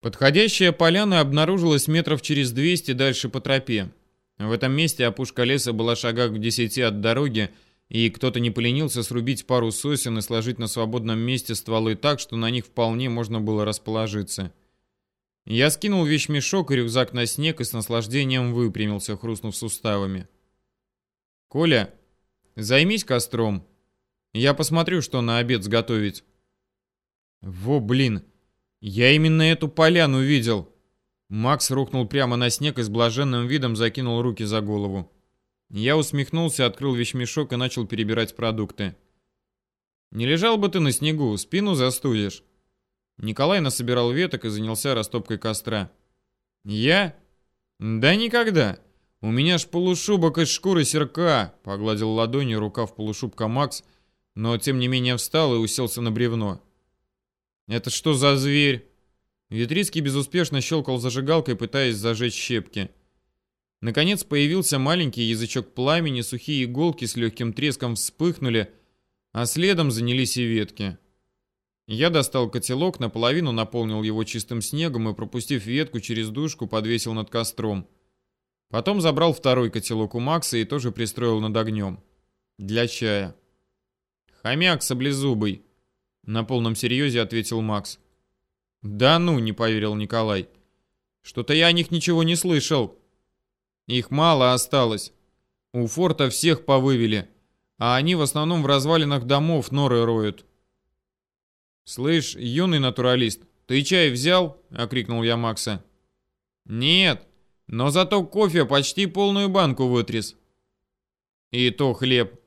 Подходящая поляна обнаружилась метров через 200 дальше по тропе. В этом месте опушка леса была шагах в десяти от дороги, и кто-то не поленился срубить пару сосен и сложить на свободном месте стволы так, что на них вполне можно было расположиться. Я скинул вещмешок и рюкзак на снег и с наслаждением выпрямился, хрустнув суставами. «Коля, займись костром. Я посмотрю, что на обед сготовить». «Во, блин, я именно эту поляну видел!» Макс рухнул прямо на снег и с блаженным видом закинул руки за голову. Я усмехнулся, открыл вещмешок и начал перебирать продукты. «Не лежал бы ты на снегу, спину застудишь». Николай насобирал веток и занялся растопкой костра. «Я? Да никогда. У меня ж полушубок из шкуры серка», — погладил ладонью рукав полушубка Макс, но тем не менее встал и уселся на бревно. «Это что за зверь?» Витрицкий безуспешно щелкал зажигалкой, пытаясь зажечь щепки. Наконец появился маленький язычок пламени, сухие иголки с легким треском вспыхнули, а следом занялись и ветки. Я достал котелок, наполовину наполнил его чистым снегом и, пропустив ветку через дужку, подвесил над костром. Потом забрал второй котелок у Макса и тоже пристроил над огнем. Для чая. «Хомяк саблезубый», — на полном серьезе ответил Макс. «Да ну», — не поверил Николай. «Что-то я о них ничего не слышал. Их мало осталось. У форта всех повывели, а они в основном в развалинах домов норы роют». «Слышь, юный натуралист, ты чай взял?» — окрикнул я Макса. «Нет, но зато кофе почти полную банку вытряс». «И то хлеб».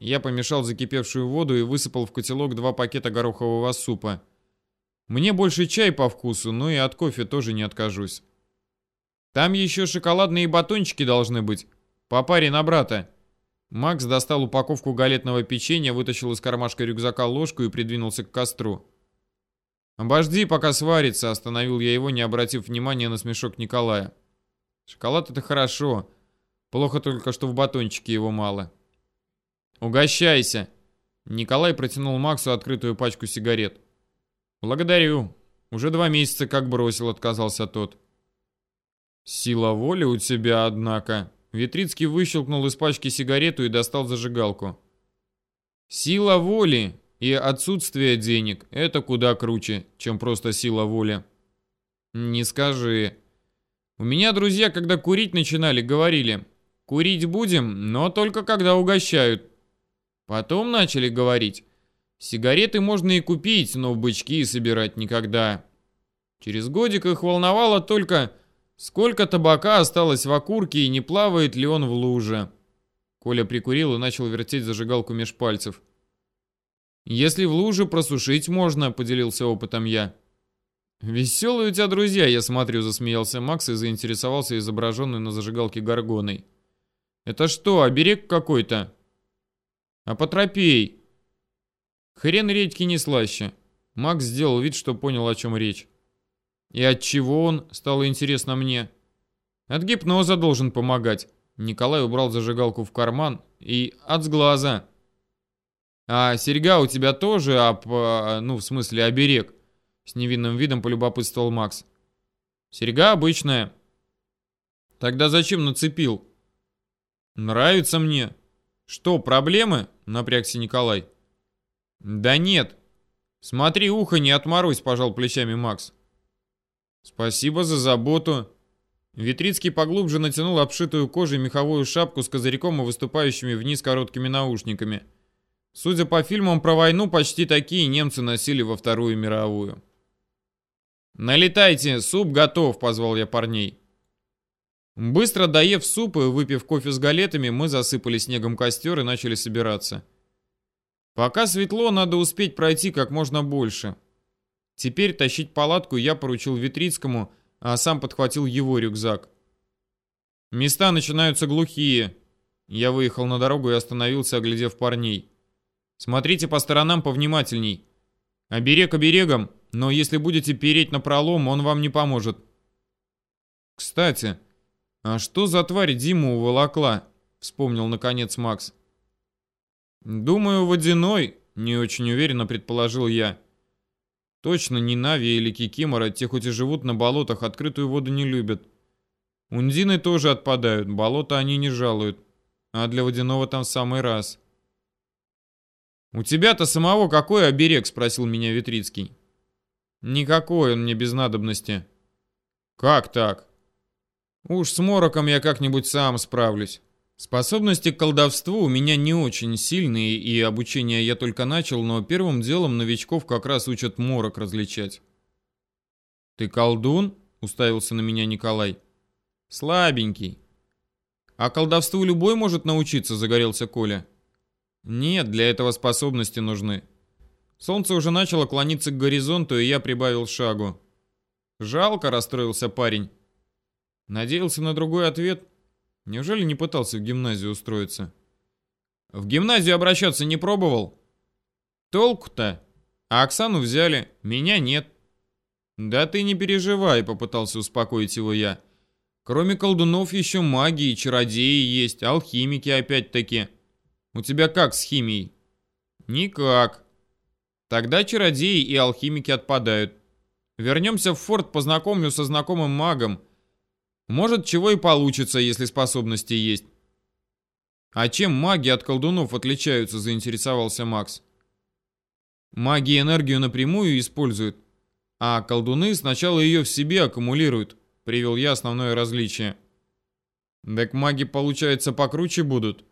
Я помешал закипевшую воду и высыпал в котелок два пакета горохового супа. Мне больше чай по вкусу, но и от кофе тоже не откажусь. Там еще шоколадные батончики должны быть. По паре на брата. Макс достал упаковку галетного печенья, вытащил из кармашка рюкзака ложку и придвинулся к костру. «Обожди, пока сварится», — остановил я его, не обратив внимания на смешок Николая. «Шоколад — это хорошо. Плохо только, что в батончике его мало». «Угощайся!» Николай протянул Максу открытую пачку сигарет. «Благодарю. Уже два месяца как бросил», — отказался тот. «Сила воли у тебя, однако». Витрицкий выщелкнул из пачки сигарету и достал зажигалку. «Сила воли и отсутствие денег — это куда круче, чем просто сила воли». «Не скажи. У меня друзья, когда курить начинали, говорили, курить будем, но только когда угощают. Потом начали говорить, Сигареты можно и купить, но в бычки собирать никогда. Через годик их волновало только, сколько табака осталось в окурке и не плавает ли он в луже. Коля прикурил и начал вертеть зажигалку меж пальцев. «Если в луже просушить можно», — поделился опытом я. «Веселые у тебя друзья, я смотрю», — засмеялся Макс и заинтересовался изображенной на зажигалке горгоной. «Это что, оберег какой-то?» «А потропей. Хрен редьки не слаще. Макс сделал вид, что понял, о чем речь. И от чего он, стало интересно мне. От гипноза должен помогать. Николай убрал зажигалку в карман и от сглаза. А серьга у тебя тоже, об, а, ну, в смысле, оберег? С невинным видом полюбопытствовал Макс. Серьга обычная. Тогда зачем нацепил? Нравится мне. Что, проблемы? Напрягся Николай. «Да нет. Смотри, ухо не отморозь», — пожал плечами Макс. «Спасибо за заботу». Витрицкий поглубже натянул обшитую кожей меховую шапку с козырьком и выступающими вниз короткими наушниками. Судя по фильмам про войну, почти такие немцы носили во Вторую мировую. «Налетайте, суп готов», — позвал я парней. Быстро доев суп и выпив кофе с галетами, мы засыпали снегом костер и начали собираться. Пока светло, надо успеть пройти как можно больше. Теперь тащить палатку я поручил Витрицкому, а сам подхватил его рюкзак. Места начинаются глухие. Я выехал на дорогу и остановился, оглядев парней. Смотрите по сторонам повнимательней. Оберег оберегом, но если будете переть на пролом, он вам не поможет. Кстати, а что за тварь Диму уволокла? Вспомнил наконец Макс. «Думаю, водяной», — не очень уверенно предположил я. Точно не Нави или Кикимора, те хоть и живут на болотах, открытую воду не любят. Ундины тоже отпадают, болота они не жалуют. А для водяного там самый раз. «У тебя-то самого какой оберег?» — спросил меня Витрицкий. «Никакой он мне без надобности». «Как так?» «Уж с мороком я как-нибудь сам справлюсь. Способности к колдовству у меня не очень сильные, и обучение я только начал, но первым делом новичков как раз учат морок различать». «Ты колдун?» — уставился на меня Николай. «Слабенький». «А колдовству любой может научиться», — загорелся Коля. «Нет, для этого способности нужны». Солнце уже начало клониться к горизонту, и я прибавил шагу. «Жалко», — расстроился парень. Надеялся на другой ответ. Неужели не пытался в гимназию устроиться? В гимназию обращаться не пробовал? Толку-то? А Оксану взяли, меня нет. Да ты не переживай, попытался успокоить его я. Кроме колдунов еще маги и чародеи есть, алхимики опять-таки. У тебя как с химией? Никак. Тогда чародеи и алхимики отпадают. Вернемся в форт, познакомлю со знакомым магом. Может, чего и получится, если способности есть. А чем маги от колдунов отличаются, заинтересовался Макс. Маги энергию напрямую используют, а колдуны сначала ее в себе аккумулируют, привел я основное различие. Так маги, получается, покруче будут.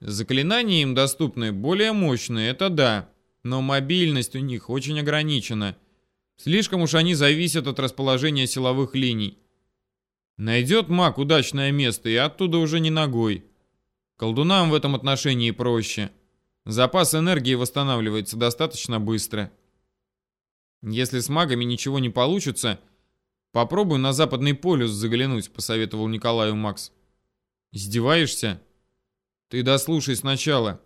Заклинания им доступны более мощные, это да, но мобильность у них очень ограничена. Слишком уж они зависят от расположения силовых линий. Найдет маг удачное место и оттуда уже не ногой. Колдунам в этом отношении проще. Запас энергии восстанавливается достаточно быстро. Если с магами ничего не получится, попробуй на западный полюс заглянуть, посоветовал Николаю Макс. Издеваешься? Ты дослушай сначала.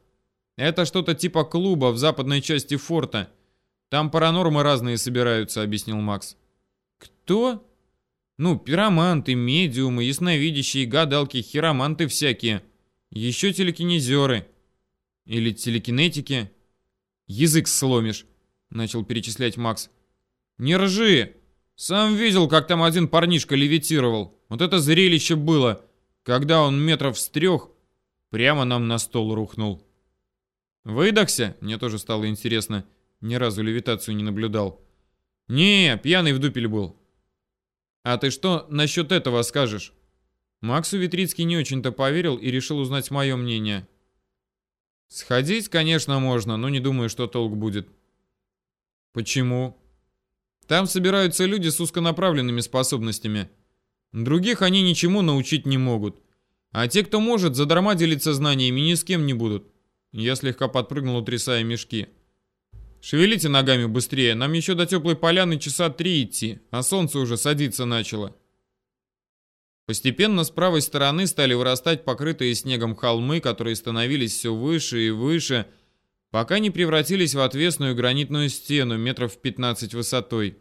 Это что-то типа клуба в западной части форта. Там паранормы разные собираются, объяснил Макс. Кто? Ну, пироманты, медиумы, ясновидящие, гадалки, хироманты всякие. Еще телекинезеры. Или телекинетики. Язык сломишь, начал перечислять Макс. Не ржи! Сам видел, как там один парнишка левитировал. Вот это зрелище было, когда он метров с трех прямо нам на стол рухнул. Выдохся? Мне тоже стало интересно. Ни разу левитацию не наблюдал. Не, пьяный в дупель был. А ты что насчет этого скажешь? Максу Витрицкий не очень-то поверил и решил узнать мое мнение. Сходить, конечно, можно, но не думаю, что толк будет. Почему? Там собираются люди с узконаправленными способностями. Других они ничему научить не могут. А те, кто может, задарма делиться знаниями ни с кем не будут. Я слегка подпрыгнул, утрясая мешки. Шевелите ногами быстрее, нам еще до теплой поляны часа три идти, а солнце уже садиться начало. Постепенно с правой стороны стали вырастать покрытые снегом холмы, которые становились все выше и выше, пока не превратились в отвесную гранитную стену метров 15 высотой.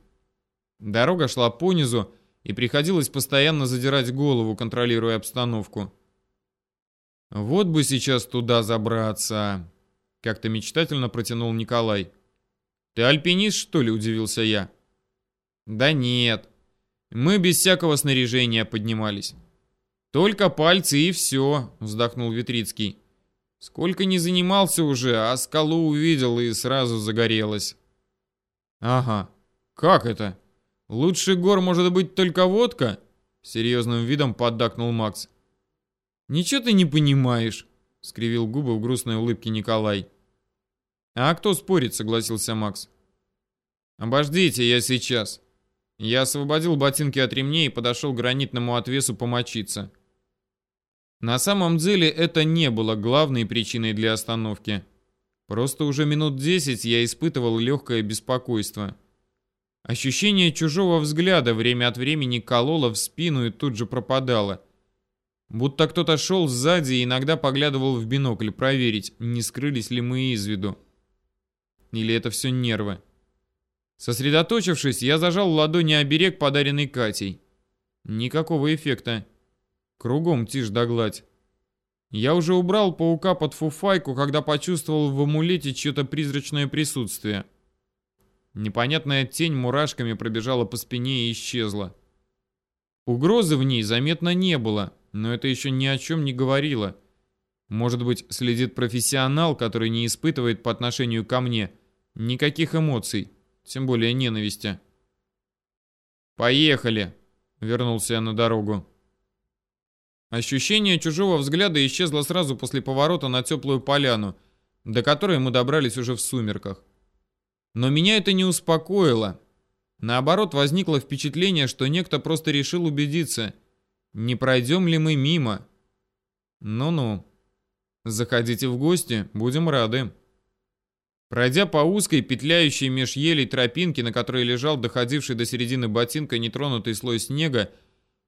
Дорога шла по низу, и приходилось постоянно задирать голову, контролируя обстановку. «Вот бы сейчас туда забраться!» — как-то мечтательно протянул Николай. «Ты альпинист, что ли?» – удивился я. «Да нет. Мы без всякого снаряжения поднимались. Только пальцы и все», – вздохнул Витрицкий. «Сколько не занимался уже, а скалу увидел и сразу загорелось». «Ага. Как это? Лучше гор может быть только водка?» Серьезным видом поддакнул Макс. «Ничего ты не понимаешь», — скривил губы в грустной улыбке Николай. «А кто спорит?» — согласился Макс. «Обождите, я сейчас». Я освободил ботинки от ремней и подошел к гранитному отвесу помочиться. На самом деле это не было главной причиной для остановки. Просто уже минут десять я испытывал легкое беспокойство. Ощущение чужого взгляда время от времени кололо в спину и тут же пропадало. Будто кто-то шел сзади и иногда поглядывал в бинокль проверить, не скрылись ли мы из виду. Или это все нервы? Сосредоточившись, я зажал ладони оберег, подаренный Катей. Никакого эффекта. Кругом тишь да гладь. Я уже убрал паука под фуфайку, когда почувствовал в амулете чье-то призрачное присутствие. Непонятная тень мурашками пробежала по спине и исчезла. Угрозы в ней заметно не было, но это еще ни о чем не говорило. Может быть, следит профессионал, который не испытывает по отношению ко мне никаких эмоций, тем более ненависти. «Поехали!» — вернулся я на дорогу. Ощущение чужого взгляда исчезло сразу после поворота на теплую поляну, до которой мы добрались уже в сумерках. Но меня это не успокоило. Наоборот, возникло впечатление, что некто просто решил убедиться, не пройдем ли мы мимо. Ну-ну. Заходите в гости, будем рады. Пройдя по узкой, петляющей меж елей тропинке, на которой лежал доходивший до середины ботинка нетронутый слой снега,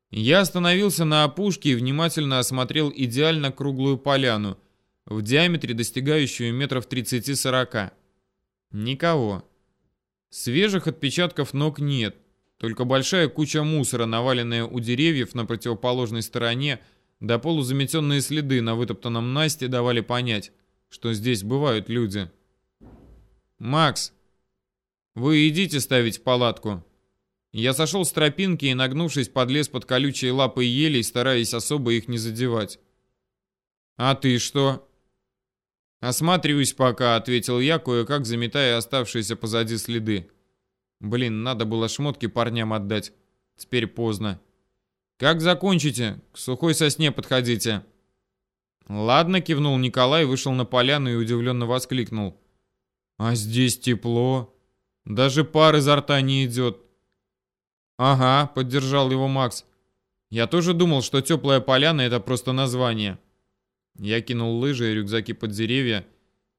я остановился на опушке и внимательно осмотрел идеально круглую поляну, в диаметре достигающую метров 30-40. Никого. Свежих отпечатков ног нет, только большая куча мусора, наваленная у деревьев на противоположной стороне, да полузаметенные следы на вытоптанном Насте давали понять, что здесь бывают люди. «Макс, вы идите ставить палатку». Я сошел с тропинки и, нагнувшись, подлез под колючие лапы елей, стараясь особо их не задевать. «А ты что?» «Осматриваюсь пока», — ответил я, кое-как заметая оставшиеся позади следы. «Блин, надо было шмотки парням отдать. Теперь поздно». «Как закончите? К сухой сосне подходите». «Ладно», — кивнул Николай, вышел на поляну и удивленно воскликнул. «А здесь тепло. Даже пар изо рта не идет». «Ага», — поддержал его Макс. «Я тоже думал, что теплая поляна — это просто название». Я кинул лыжи и рюкзаки под деревья,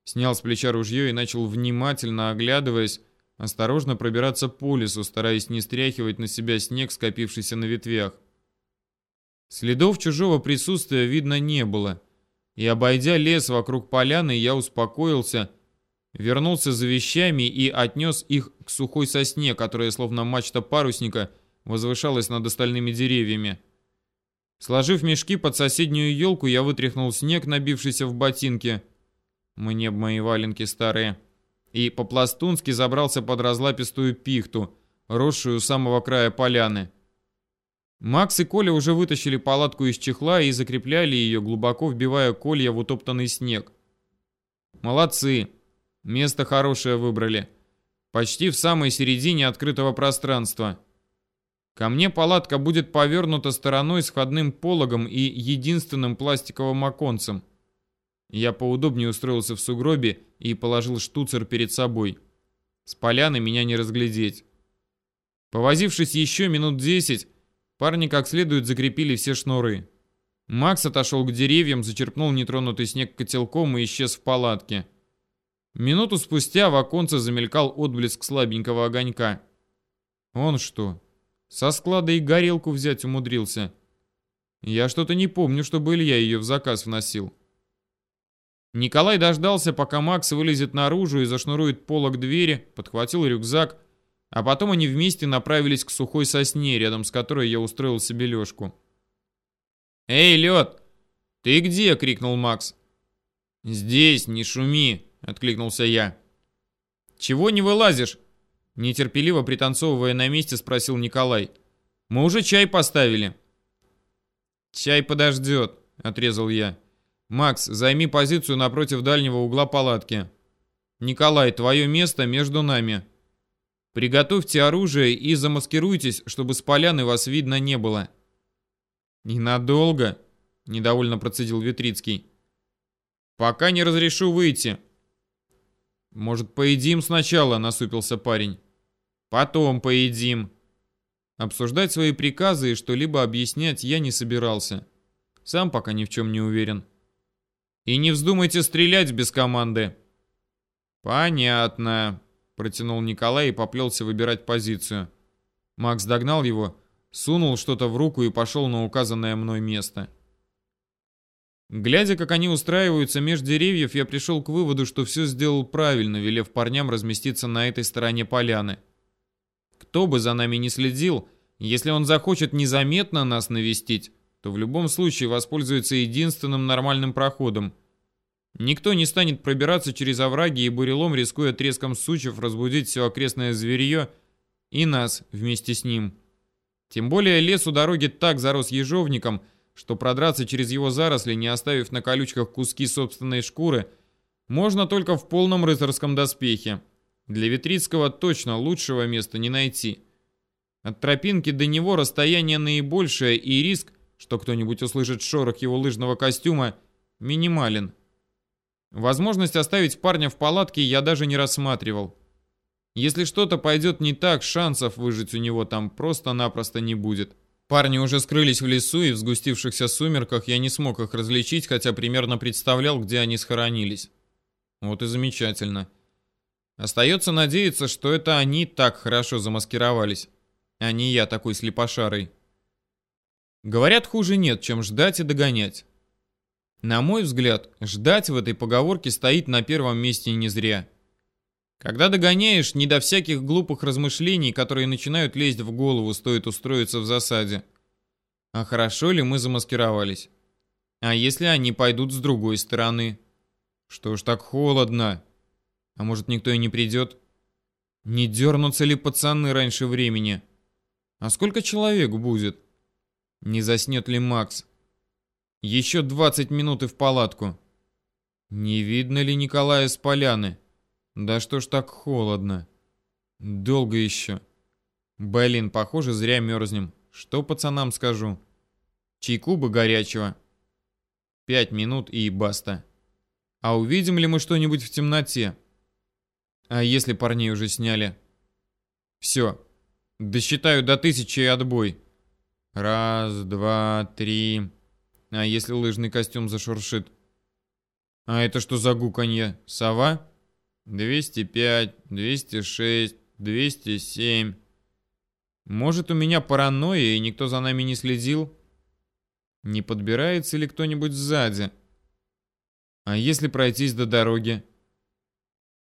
снял с плеча ружье и начал, внимательно оглядываясь, осторожно пробираться по лесу, стараясь не стряхивать на себя снег, скопившийся на ветвях. Следов чужого присутствия видно не было, и, обойдя лес вокруг поляны, я успокоился, вернулся за вещами и отнес их к сухой сосне, которая, словно мачта парусника, возвышалась над остальными деревьями. Сложив мешки под соседнюю елку, я вытряхнул снег, набившийся в ботинки. Мне б мои валенки старые. И по-пластунски забрался под разлапистую пихту, росшую у самого края поляны. Макс и Коля уже вытащили палатку из чехла и закрепляли ее, глубоко вбивая колья в утоптанный снег. Молодцы. Место хорошее выбрали. Почти в самой середине открытого пространства. Ко мне палатка будет повернута стороной с входным пологом и единственным пластиковым оконцем. Я поудобнее устроился в сугробе и положил штуцер перед собой. С поляны меня не разглядеть. Повозившись еще минут десять, парни как следует закрепили все шнуры. Макс отошел к деревьям, зачерпнул нетронутый снег котелком и исчез в палатке. Минуту спустя в оконце замелькал отблеск слабенького огонька. Он что, со склада и горелку взять умудрился. Я что-то не помню, чтобы Илья ее в заказ вносил. Николай дождался, пока Макс вылезет наружу и зашнурует полок двери, подхватил рюкзак, а потом они вместе направились к сухой сосне, рядом с которой я устроил себе лёжку. «Эй, лед! Ты где?» — крикнул Макс. «Здесь, не шуми!» — откликнулся я. «Чего не вылазишь?» Нетерпеливо пританцовывая на месте, спросил Николай. «Мы уже чай поставили». «Чай подождет», — отрезал я. «Макс, займи позицию напротив дальнего угла палатки. Николай, твое место между нами. Приготовьте оружие и замаскируйтесь, чтобы с поляны вас видно не было». «Ненадолго», — недовольно процедил Витрицкий. «Пока не разрешу выйти». «Может, поедим сначала?» — насупился парень. Потом поедим. Обсуждать свои приказы и что-либо объяснять я не собирался. Сам пока ни в чем не уверен. И не вздумайте стрелять без команды. Понятно, протянул Николай и поплелся выбирать позицию. Макс догнал его, сунул что-то в руку и пошел на указанное мной место. Глядя, как они устраиваются меж деревьев, я пришел к выводу, что все сделал правильно, велев парням разместиться на этой стороне поляны. Кто бы за нами не следил, если он захочет незаметно нас навестить, то в любом случае воспользуется единственным нормальным проходом. Никто не станет пробираться через овраги и бурелом, рискуя треском сучьев разбудить все окрестное зверье и нас вместе с ним. Тем более лес у дороги так зарос ежовником, что продраться через его заросли, не оставив на колючках куски собственной шкуры, можно только в полном рыцарском доспехе. Для Витрицкого точно лучшего места не найти. От тропинки до него расстояние наибольшее и риск, что кто-нибудь услышит шорох его лыжного костюма, минимален. Возможность оставить парня в палатке я даже не рассматривал. Если что-то пойдет не так, шансов выжить у него там просто-напросто не будет. Парни уже скрылись в лесу, и в сгустившихся сумерках я не смог их различить, хотя примерно представлял, где они схоронились. Вот и замечательно. Остается надеяться, что это они так хорошо замаскировались, а не я такой слепошарый. Говорят, хуже нет, чем ждать и догонять. На мой взгляд, ждать в этой поговорке стоит на первом месте не зря. Когда догоняешь, не до всяких глупых размышлений, которые начинают лезть в голову, стоит устроиться в засаде. А хорошо ли мы замаскировались? А если они пойдут с другой стороны? Что ж так холодно? А может, никто и не придет? Не дернутся ли пацаны раньше времени? А сколько человек будет? Не заснет ли Макс? Еще 20 минут и в палатку. Не видно ли Николая с поляны? Да что ж так холодно? Долго еще. Блин, похоже, зря мерзнем. Что пацанам скажу? Чайку бы горячего. Пять минут и баста. А увидим ли мы что-нибудь в темноте? А если парней уже сняли? Все. Досчитаю до тысячи и отбой. Раз, два, три... А если лыжный костюм зашуршит? А это что за гуканье? Сова? 205, 206, 207. Может, у меня паранойя, и никто за нами не следил? Не подбирается ли кто-нибудь сзади? А если пройтись до дороги?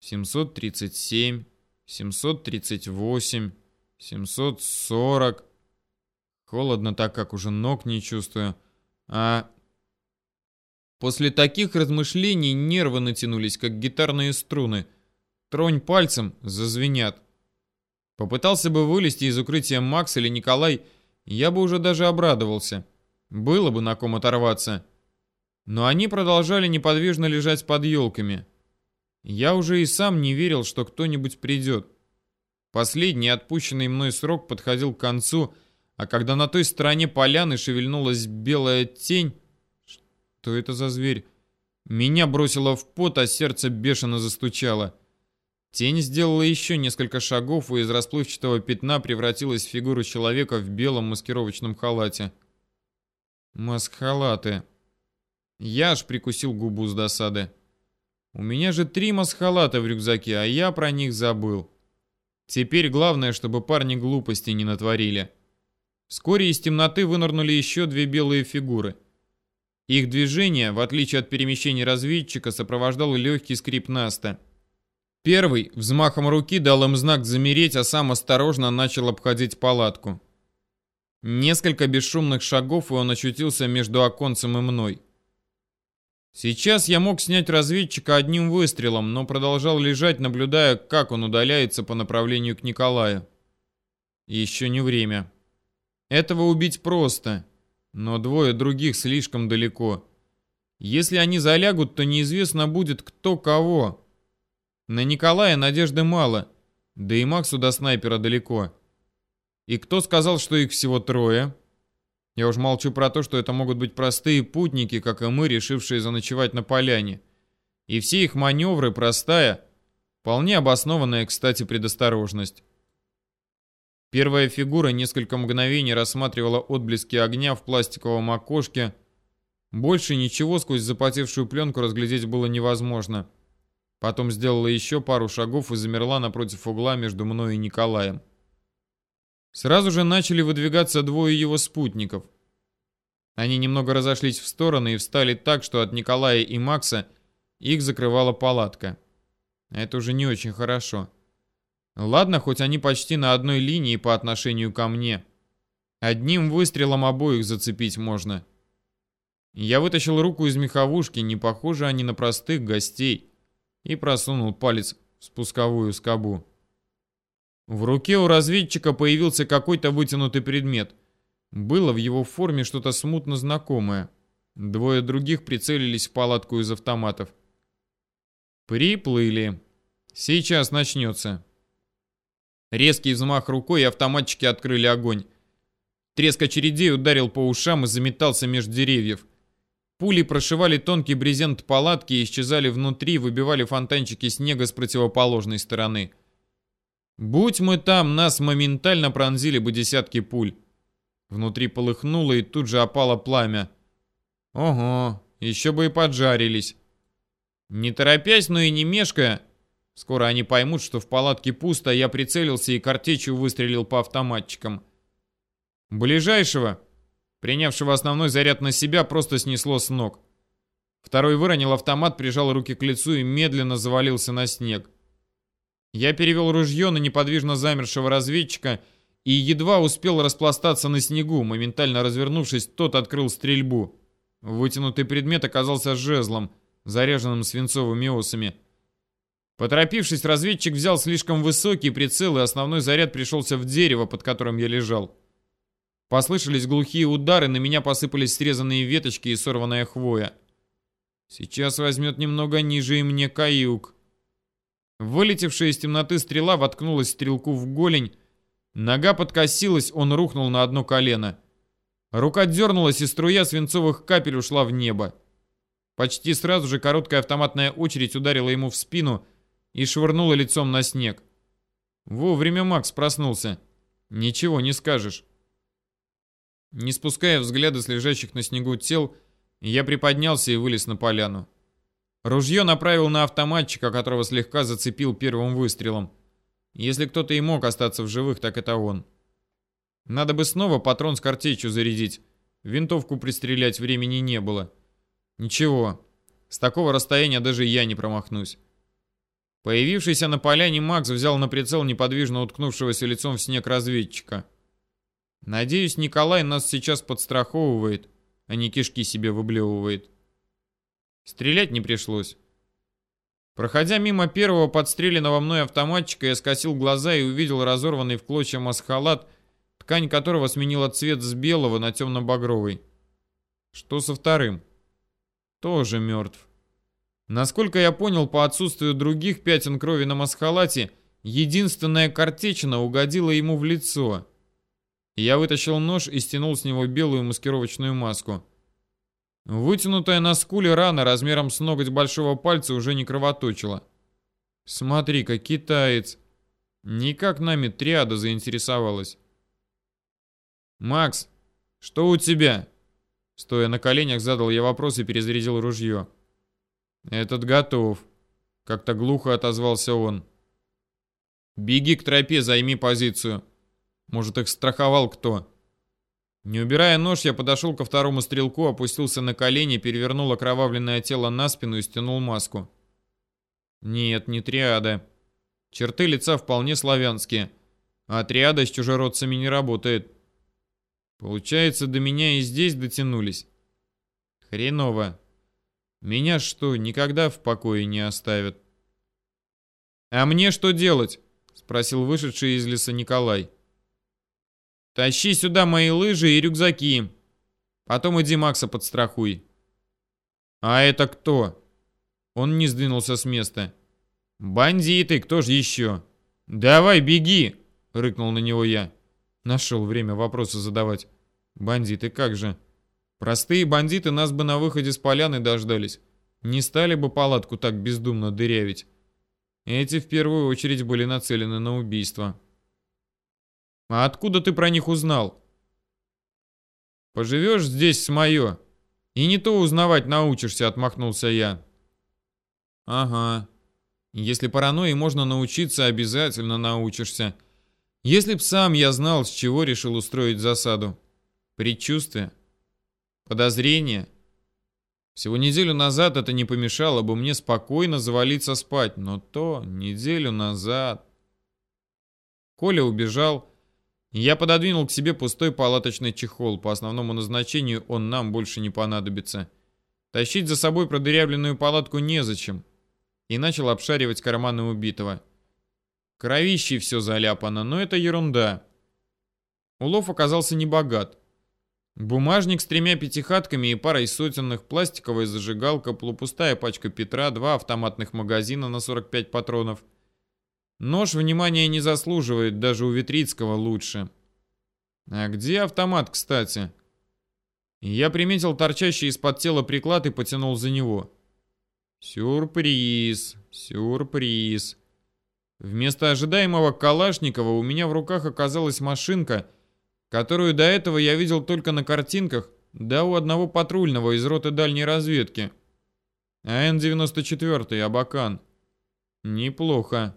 737, 738, 740. Холодно так, как уже ног не чувствую. А после таких размышлений нервы натянулись, как гитарные струны. Тронь пальцем, зазвенят. Попытался бы вылезти из укрытия Макс или Николай, я бы уже даже обрадовался. Было бы на ком оторваться. Но они продолжали неподвижно лежать под елками. Я уже и сам не верил, что кто-нибудь придет. Последний отпущенный мной срок подходил к концу, а когда на той стороне поляны шевельнулась белая тень... Что это за зверь? Меня бросило в пот, а сердце бешено застучало. Тень сделала еще несколько шагов и из расплывчатого пятна превратилась в фигуру человека в белом маскировочном халате. Масхалаты. Я аж прикусил губу с досады. У меня же три масхалата в рюкзаке, а я про них забыл. Теперь главное, чтобы парни глупости не натворили. Вскоре из темноты вынырнули еще две белые фигуры. Их движение, в отличие от перемещений разведчика, сопровождал легкий скрип Наста. Первый взмахом руки дал им знак замереть, а сам осторожно начал обходить палатку. Несколько бесшумных шагов, и он очутился между оконцем и мной. Сейчас я мог снять разведчика одним выстрелом, но продолжал лежать, наблюдая, как он удаляется по направлению к Николаю. Еще не время. Этого убить просто, но двое других слишком далеко. Если они залягут, то неизвестно будет кто кого. На Николая надежды мало, да и Максу до снайпера далеко. И кто сказал, что их всего трое? Я уж молчу про то, что это могут быть простые путники, как и мы, решившие заночевать на поляне. И все их маневры простая, вполне обоснованная, кстати, предосторожность. Первая фигура несколько мгновений рассматривала отблески огня в пластиковом окошке. Больше ничего сквозь запотевшую пленку разглядеть было невозможно. Потом сделала еще пару шагов и замерла напротив угла между мной и Николаем. Сразу же начали выдвигаться двое его спутников. Они немного разошлись в стороны и встали так, что от Николая и Макса их закрывала палатка. Это уже не очень хорошо. Ладно, хоть они почти на одной линии по отношению ко мне. Одним выстрелом обоих зацепить можно. Я вытащил руку из меховушки, не похожи они на простых гостей, и просунул палец в спусковую скобу. В руке у разведчика появился какой-то вытянутый предмет. Было в его форме что-то смутно знакомое. Двое других прицелились в палатку из автоматов. Приплыли. Сейчас начнется. Резкий взмах рукой, и автоматчики открыли огонь. Треск очередей ударил по ушам и заметался между деревьев. Пули прошивали тонкий брезент палатки и исчезали внутри, выбивали фонтанчики снега с противоположной стороны. Будь мы там, нас моментально пронзили бы десятки пуль. Внутри полыхнуло и тут же опало пламя. Ого, еще бы и поджарились. Не торопясь, но и не мешкая, скоро они поймут, что в палатке пусто, я прицелился и картечью выстрелил по автоматчикам. Ближайшего, принявшего основной заряд на себя, просто снесло с ног. Второй выронил автомат, прижал руки к лицу и медленно завалился на снег. Я перевел ружье на неподвижно замершего разведчика и едва успел распластаться на снегу. Моментально развернувшись, тот открыл стрельбу. Вытянутый предмет оказался жезлом, заряженным свинцовыми осами. Поторопившись, разведчик взял слишком высокий прицел, и основной заряд пришелся в дерево, под которым я лежал. Послышались глухие удары, на меня посыпались срезанные веточки и сорванная хвоя. Сейчас возьмет немного ниже и мне каюк. Вылетевшая из темноты стрела воткнулась стрелку в голень. Нога подкосилась, он рухнул на одно колено. Рука дернулась, и струя свинцовых капель ушла в небо. Почти сразу же короткая автоматная очередь ударила ему в спину и швырнула лицом на снег. Вовремя Макс проснулся. Ничего не скажешь. Не спуская взгляда с лежащих на снегу тел, я приподнялся и вылез на поляну. Ружье направил на автоматчика, которого слегка зацепил первым выстрелом. Если кто-то и мог остаться в живых, так это он. Надо бы снова патрон с картечью зарядить. Винтовку пристрелять времени не было. Ничего, с такого расстояния даже я не промахнусь. Появившийся на поляне Макс взял на прицел неподвижно уткнувшегося лицом в снег разведчика. Надеюсь, Николай нас сейчас подстраховывает, а не кишки себе выблевывает. Стрелять не пришлось. Проходя мимо первого подстреленного мной автоматчика, я скосил глаза и увидел разорванный в клочья масхалат, ткань которого сменила цвет с белого на темно-багровый. Что со вторым? Тоже мертв. Насколько я понял, по отсутствию других пятен крови на масхалате, единственная картечина угодила ему в лицо. Я вытащил нож и стянул с него белую маскировочную маску. Вытянутая на скуле рана размером с ноготь большого пальца уже не кровоточила. Смотри-ка, китаец. Никак нами триада заинтересовалась. «Макс, что у тебя?» Стоя на коленях, задал я вопрос и перезарядил ружье. «Этот готов», — как-то глухо отозвался он. «Беги к тропе, займи позицию. Может, их страховал кто?» Не убирая нож, я подошел ко второму стрелку, опустился на колени, перевернул окровавленное тело на спину и стянул маску. Нет, не триада. Черты лица вполне славянские, а триада с чужеродцами не работает. Получается, до меня и здесь дотянулись. Хреново. Меня что, никогда в покое не оставят? А мне что делать? Спросил вышедший из леса Николай. Тащи сюда мои лыжи и рюкзаки. Потом иди Макса подстрахуй. А это кто? Он не сдвинулся с места. Бандиты, кто же еще? Давай, беги, рыкнул на него я. Нашел время вопросы задавать. Бандиты, как же? Простые бандиты нас бы на выходе с поляны дождались. Не стали бы палатку так бездумно дырявить. Эти в первую очередь были нацелены на убийство. А откуда ты про них узнал? Поживешь здесь с мое. И не то узнавать научишься, отмахнулся я. Ага. Если паранойи можно научиться, обязательно научишься. Если б сам я знал, с чего решил устроить засаду. Предчувствие. Подозрение. Всего неделю назад это не помешало бы мне спокойно завалиться спать, но то неделю назад. Коля убежал, Я пододвинул к себе пустой палаточный чехол. По основному назначению он нам больше не понадобится. Тащить за собой продырявленную палатку незачем. И начал обшаривать карманы убитого. Кровищей все заляпано, но это ерунда. Улов оказался небогат. Бумажник с тремя пятихатками и парой сотенных, пластиковая зажигалка, полупустая пачка Петра, два автоматных магазина на 45 патронов. Нож внимания не заслуживает, даже у Витрицкого лучше. А где автомат, кстати? Я приметил торчащий из-под тела приклад и потянул за него. Сюрприз, сюрприз. Вместо ожидаемого Калашникова у меня в руках оказалась машинка, которую до этого я видел только на картинках, да у одного патрульного из роты дальней разведки. АН-94, Абакан. Неплохо.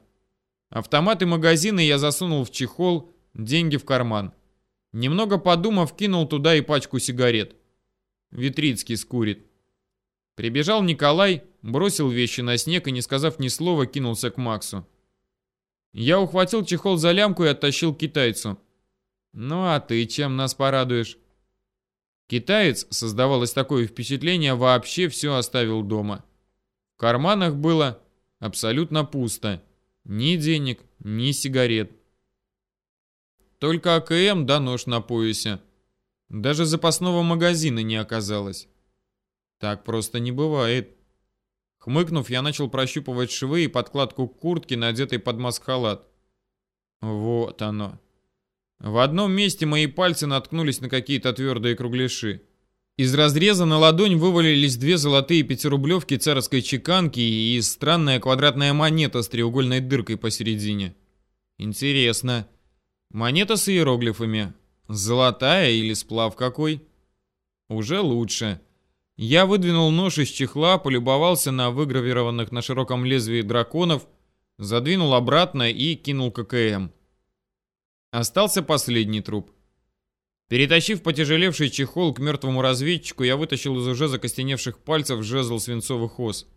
Автомат и магазины я засунул в чехол, деньги в карман. Немного подумав, кинул туда и пачку сигарет. Витрицкий скурит. Прибежал Николай, бросил вещи на снег и, не сказав ни слова, кинулся к Максу. Я ухватил чехол за лямку и оттащил к китайцу. «Ну а ты чем нас порадуешь?» Китаец, создавалось такое впечатление, вообще все оставил дома. В карманах было абсолютно пусто. Ни денег, ни сигарет. Только АКМ да нож на поясе. Даже запасного магазина не оказалось. Так просто не бывает. Хмыкнув, я начал прощупывать швы и подкладку куртки, надетой под маск-халат. Вот оно. В одном месте мои пальцы наткнулись на какие-то твердые кругляши. Из разреза на ладонь вывалились две золотые пятирублевки царской чеканки и странная квадратная монета с треугольной дыркой посередине. Интересно. Монета с иероглифами. Золотая или сплав какой? Уже лучше. Я выдвинул нож из чехла, полюбовался на выгравированных на широком лезвии драконов, задвинул обратно и кинул ККМ. Остался последний труп. Перетащив потяжелевший чехол к мертвому разведчику, я вытащил из уже закостеневших пальцев жезл свинцовых ос.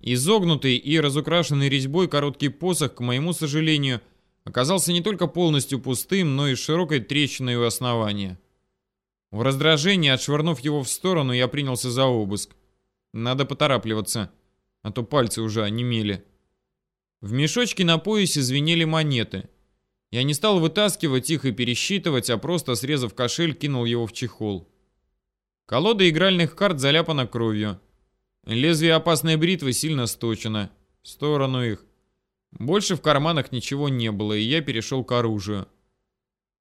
Изогнутый и разукрашенный резьбой короткий посох, к моему сожалению, оказался не только полностью пустым, но и широкой трещиной у основания. В раздражении, отшвырнув его в сторону, я принялся за обыск. Надо поторапливаться, а то пальцы уже онемели. В мешочке на поясе звенели монеты. Я не стал вытаскивать их и пересчитывать, а просто, срезав кошель, кинул его в чехол. Колода игральных карт заляпана кровью. Лезвие опасной бритвы сильно сточено. В сторону их. Больше в карманах ничего не было, и я перешел к оружию.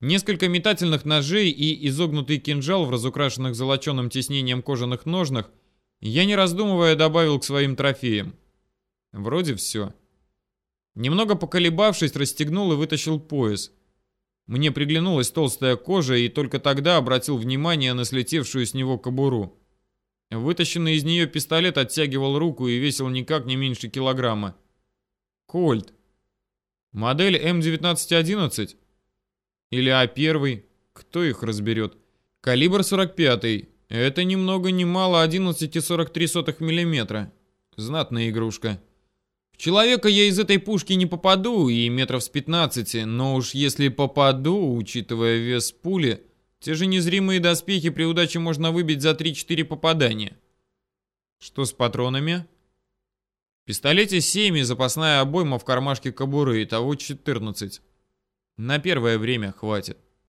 Несколько метательных ножей и изогнутый кинжал в разукрашенных золоченым тиснением кожаных ножнах я, не раздумывая, добавил к своим трофеям. Вроде все. Немного поколебавшись, расстегнул и вытащил пояс. Мне приглянулась толстая кожа, и только тогда обратил внимание на слетевшую с него кобуру. Вытащенный из нее пистолет оттягивал руку и весил никак не меньше килограмма. Кольт. Модель М1911? Или А1? Кто их разберет? Калибр 45. Это ни много ни мало 11,43 мм. Знатная игрушка. В человека я из этой пушки не попаду, и метров с 15, но уж если попаду, учитывая вес пули, те же незримые доспехи при удаче можно выбить за 3-4 попадания. Что с патронами? В пистолете 7 и запасная обойма в кармашке кобуры, итого 14. На первое время хватит.